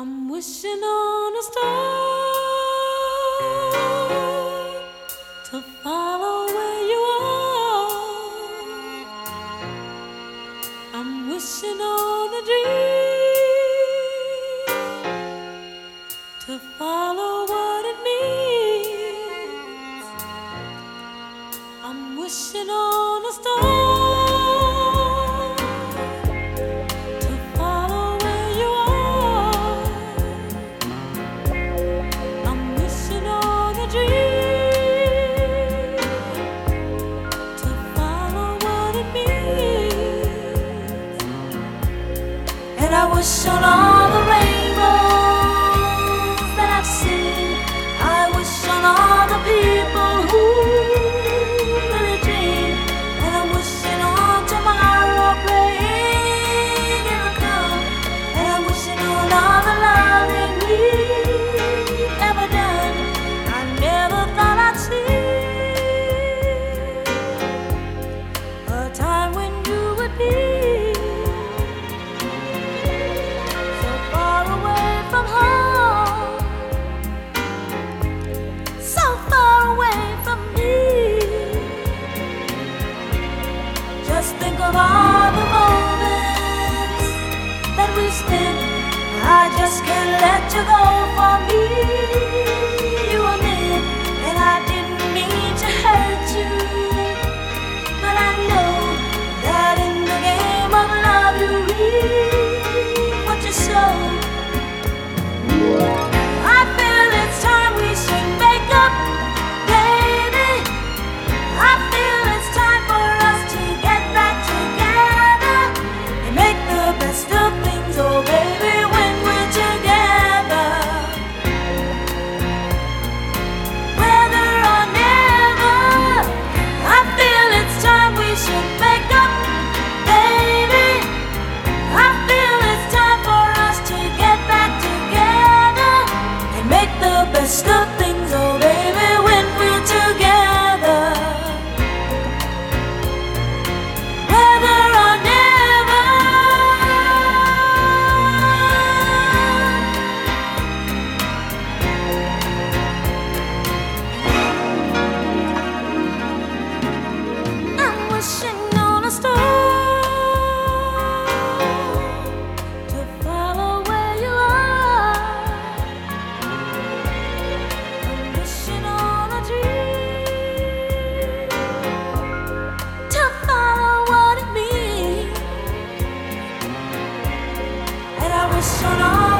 I'm wishing on a star to follow where you are. I'm wishing on a dream to follow what it means. I'm wishing on a star. was so long. You go for me. sono